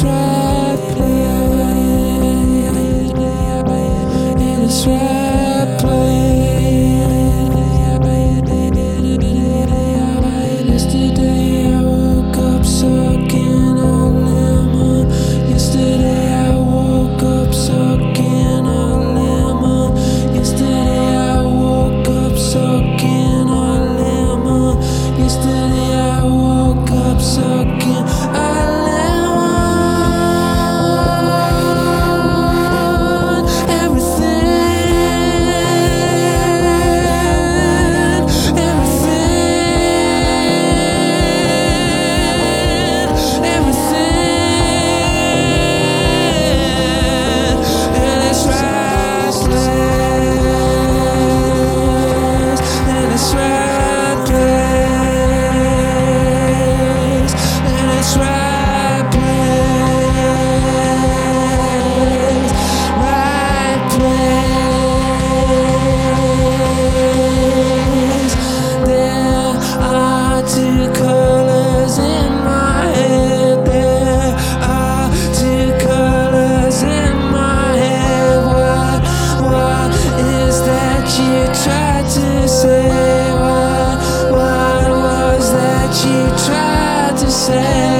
right. Say? What, what was that you tried to say?